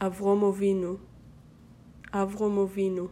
אברום אבינו, אברום אבינו.